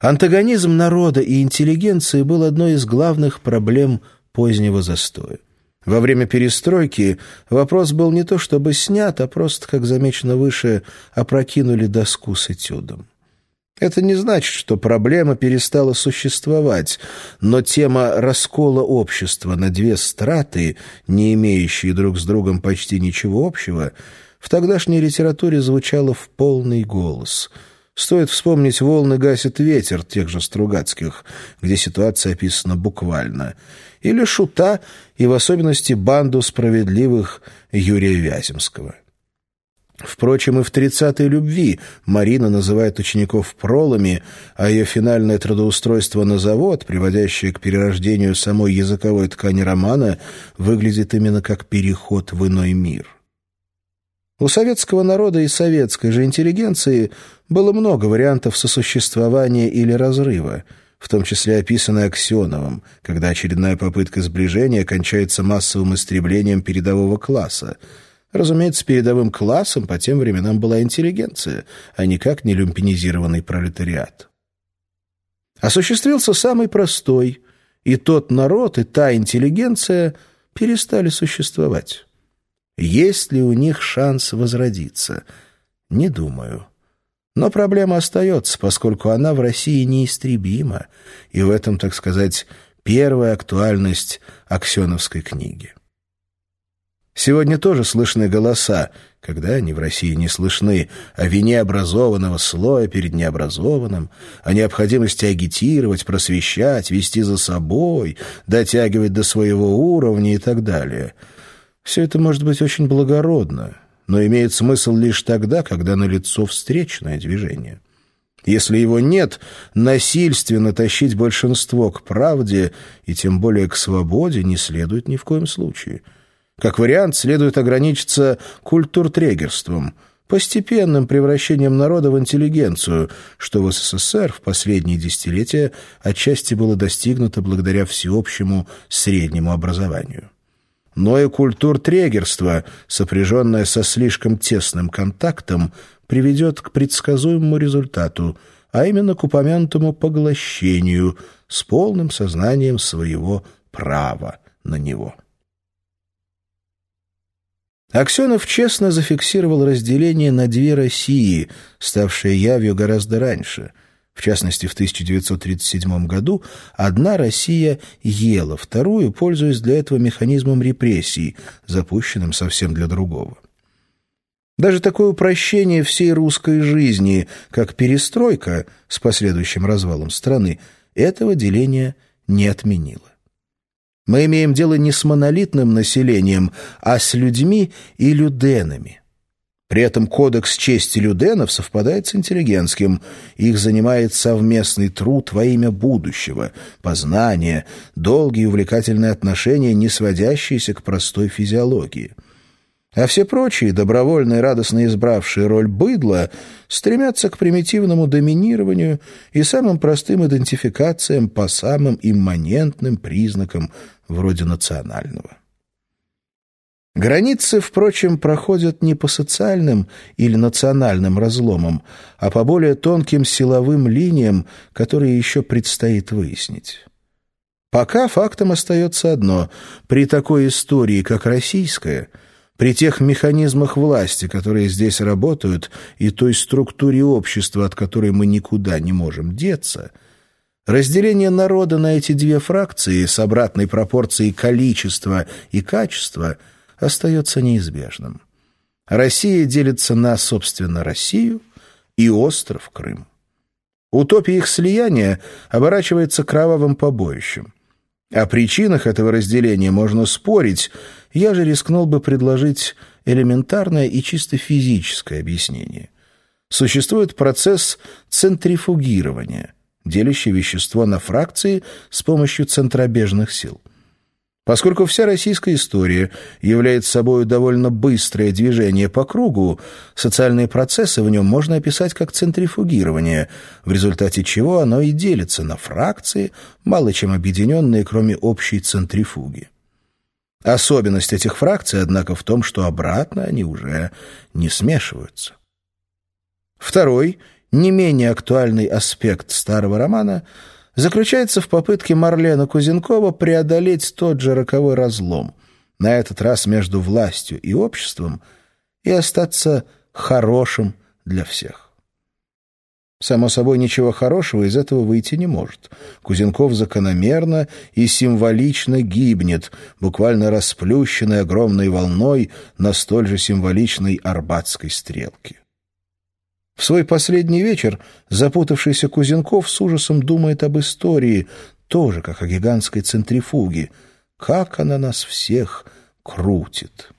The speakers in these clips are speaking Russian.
Антагонизм народа и интеллигенции был одной из главных проблем позднего застоя. Во время перестройки вопрос был не то чтобы снят, а просто, как замечено выше, опрокинули доску с этюдом. Это не значит, что проблема перестала существовать, но тема раскола общества на две страты, не имеющие друг с другом почти ничего общего, в тогдашней литературе звучала в полный голос. Стоит вспомнить «Волны гасит ветер» тех же Стругацких, где ситуация описана буквально — или Шута, и в особенности банду справедливых Юрия Вяземского. Впрочем, и в «Тридцатой любви» Марина называет учеников пролами, а ее финальное трудоустройство на завод, приводящее к перерождению самой языковой ткани романа, выглядит именно как переход в иной мир. У советского народа и советской же интеллигенции было много вариантов сосуществования или разрыва — в том числе описанный Аксеновым, когда очередная попытка сближения кончается массовым истреблением передового класса. Разумеется, передовым классом по тем временам была интеллигенция, а никак не люмпинизированный пролетариат. Осуществился самый простой, и тот народ, и та интеллигенция перестали существовать. Есть ли у них шанс возродиться? Не думаю. Но проблема остается, поскольку она в России неистребима, и в этом, так сказать, первая актуальность Аксеновской книги. Сегодня тоже слышны голоса, когда они в России не слышны, о вине образованного слоя перед необразованным, о необходимости агитировать, просвещать, вести за собой, дотягивать до своего уровня и так далее. Все это может быть очень благородно, но имеет смысл лишь тогда, когда налицо встречное движение. Если его нет, насильственно тащить большинство к правде и тем более к свободе не следует ни в коем случае. Как вариант, следует ограничиться культуртрегерством, постепенным превращением народа в интеллигенцию, что в СССР в последние десятилетия отчасти было достигнуто благодаря всеобщему среднему образованию но и культуртрегерство, сопряженное со слишком тесным контактом, приведет к предсказуемому результату, а именно к упомянутому поглощению с полным сознанием своего права на него. Аксенов честно зафиксировал разделение на две России, ставшие явью гораздо раньше — в частности, в 1937 году одна Россия ела вторую, пользуясь для этого механизмом репрессий, запущенным совсем для другого. Даже такое упрощение всей русской жизни, как перестройка с последующим развалом страны, этого деления не отменило. Мы имеем дело не с монолитным населением, а с людьми и люденами – при этом кодекс чести Люденов совпадает с интеллигентским. Их занимает совместный труд во имя будущего, познания, долгие увлекательные отношения, не сводящиеся к простой физиологии. А все прочие, добровольно и радостно избравшие роль быдла, стремятся к примитивному доминированию и самым простым идентификациям по самым имманентным признакам вроде национального. Границы, впрочем, проходят не по социальным или национальным разломам, а по более тонким силовым линиям, которые еще предстоит выяснить. Пока фактом остается одно. При такой истории, как российская, при тех механизмах власти, которые здесь работают, и той структуре общества, от которой мы никуда не можем деться, разделение народа на эти две фракции с обратной пропорцией количества и качества – остается неизбежным. Россия делится на, собственно, Россию и остров Крым. Утопия их слияния оборачивается кровавым побоищем. О причинах этого разделения можно спорить, я же рискнул бы предложить элементарное и чисто физическое объяснение. Существует процесс центрифугирования, делящий вещество на фракции с помощью центробежных сил. Поскольку вся российская история является собой довольно быстрое движение по кругу, социальные процессы в нем можно описать как центрифугирование, в результате чего оно и делится на фракции, мало чем объединенные, кроме общей центрифуги. Особенность этих фракций, однако, в том, что обратно они уже не смешиваются. Второй, не менее актуальный аспект старого романа заключается в попытке Марлена Кузенкова преодолеть тот же роковой разлом, на этот раз между властью и обществом, и остаться хорошим для всех. Само собой, ничего хорошего из этого выйти не может. Кузенков закономерно и символично гибнет, буквально расплющенной огромной волной на столь же символичной арбатской стрелке. В свой последний вечер запутавшийся Кузенков с ужасом думает об истории, тоже как о гигантской центрифуге. Как она нас всех крутит.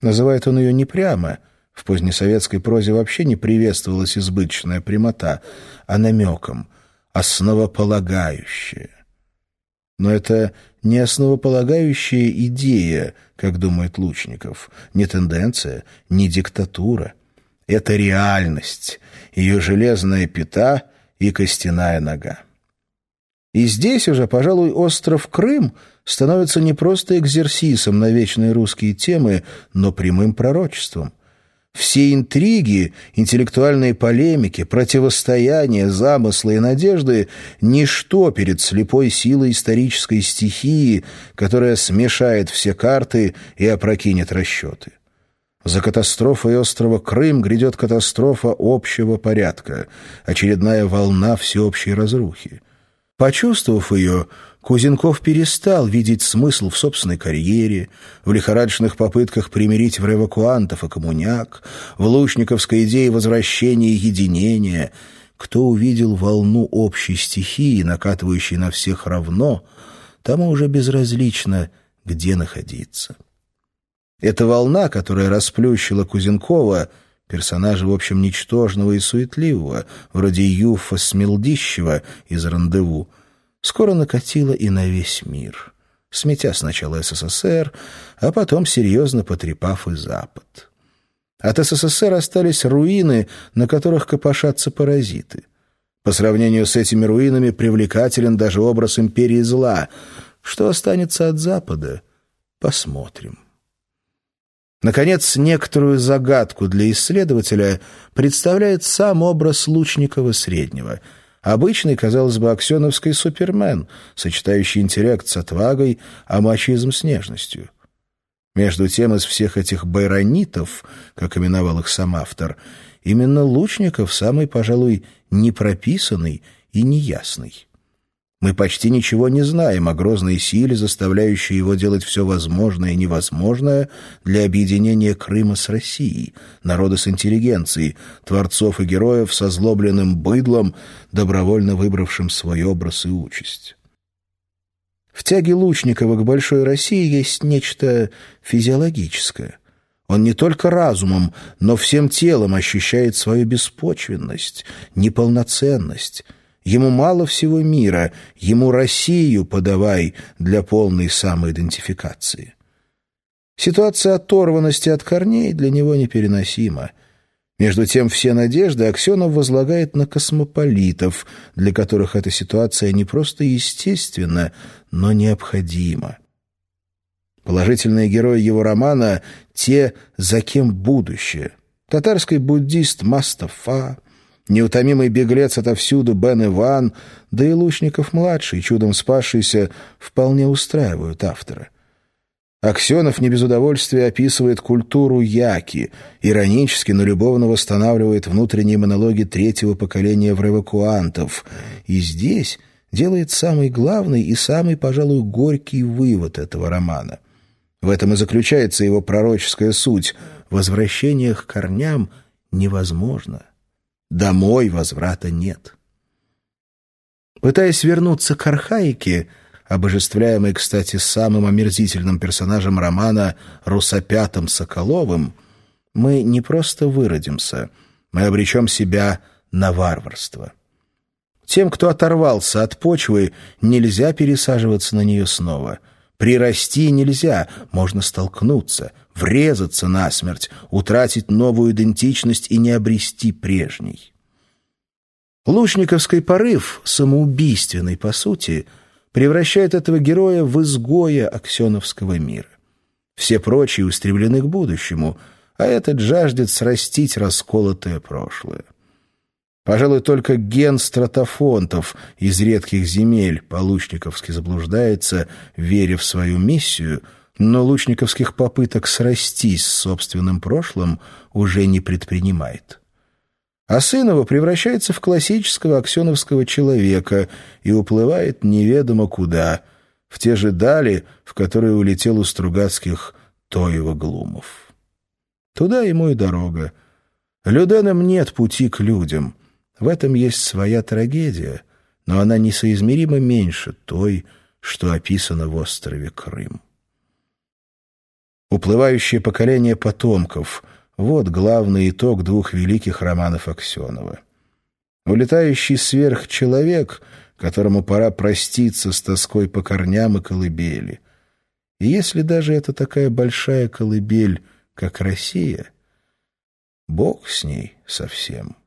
Называет он ее не прямо — в позднесоветской прозе вообще не приветствовалась избыточная прямота, а намеком, основополагающая. Но это не основополагающая идея, как думает Лучников, не тенденция, не диктатура. Это реальность, ее железная пята и костяная нога. И здесь уже, пожалуй, остров Крым становится не просто экзерсисом на вечные русские темы, но прямым пророчеством. Все интриги, интеллектуальные полемики, противостояния, замыслы и надежды — ничто перед слепой силой исторической стихии, которая смешает все карты и опрокинет расчеты. За катастрофой острова Крым грядет катастрофа общего порядка, очередная волна всеобщей разрухи. Почувствовав ее, Кузенков перестал видеть смысл в собственной карьере, в лихорадочных попытках примирить в эвакуантов и коммуняк, в лучниковской идее возвращения единения. Кто увидел волну общей стихии, накатывающей на всех равно, тому уже безразлично, где находиться. Эта волна, которая расплющила Кузенкова, персонажа, в общем, ничтожного и суетливого, вроде Юфа Смелдищева из «Рандеву», скоро накатила и на весь мир, сметя сначала СССР, а потом серьезно потрепав и Запад. От СССР остались руины, на которых копошатся паразиты. По сравнению с этими руинами привлекателен даже образ империи зла. Что останется от Запада? Посмотрим. Наконец, некоторую загадку для исследователя представляет сам образ Лучникова Среднего — Обычный, казалось бы, аксеновский супермен, сочетающий интеллект с отвагой, а мачизм с нежностью. Между тем, из всех этих байронитов, как именовал их сам автор, именно Лучников самый, пожалуй, непрописанный и неясный. Мы почти ничего не знаем о грозной силе, заставляющей его делать все возможное и невозможное для объединения Крыма с Россией, народа с интеллигенцией, творцов и героев со злобленным быдлом, добровольно выбравшим свой образ и участь. В тяге Лучникова к Большой России есть нечто физиологическое. Он не только разумом, но всем телом ощущает свою беспочвенность, неполноценность — Ему мало всего мира, ему Россию подавай для полной самоидентификации. Ситуация оторванности от корней для него непереносима. Между тем все надежды Аксенов возлагает на космополитов, для которых эта ситуация не просто естественна, но необходима. Положительные герои его романа — те, за кем будущее. Татарский буддист Мастафа — Неутомимый беглец отовсюду Бен Иван, да и Лучников-младший, чудом спасшийся, вполне устраивают автора. Аксенов не без удовольствия описывает культуру яки, иронически, но любовно восстанавливает внутренние монологи третьего поколения вревакуантов. И здесь делает самый главный и самый, пожалуй, горький вывод этого романа. В этом и заключается его пророческая суть. Возвращение к корням невозможно. Домой возврата нет. Пытаясь вернуться к архаике, обожествляемой, кстати, самым омерзительным персонажем романа Русопятом Соколовым, мы не просто выродимся, мы обречем себя на варварство. Тем, кто оторвался от почвы, нельзя пересаживаться на нее снова. Прирасти нельзя, можно столкнуться, врезаться насмерть, утратить новую идентичность и не обрести прежней. Лучниковский порыв, самоубийственный по сути, превращает этого героя в изгоя аксеновского мира. Все прочие устремлены к будущему, а этот жаждет срастить расколотое прошлое. Пожалуй, только ген стратофонтов из редких земель по-лучниковски заблуждается, веря в свою миссию, но лучниковских попыток срастись с собственным прошлым уже не предпринимает. А сын его превращается в классического аксеновского человека и уплывает неведомо куда, в те же дали, в которые улетел у Стругацких Тоева Глумов. Туда ему и дорога. Люденам нет пути к людям — в этом есть своя трагедия, но она несоизмеримо меньше той, что описано в острове Крым. Уплывающее поколение потомков — вот главный итог двух великих романов Аксенова. Улетающий сверхчеловек, которому пора проститься с тоской по корням и колыбели. И если даже это такая большая колыбель, как Россия, Бог с ней совсем.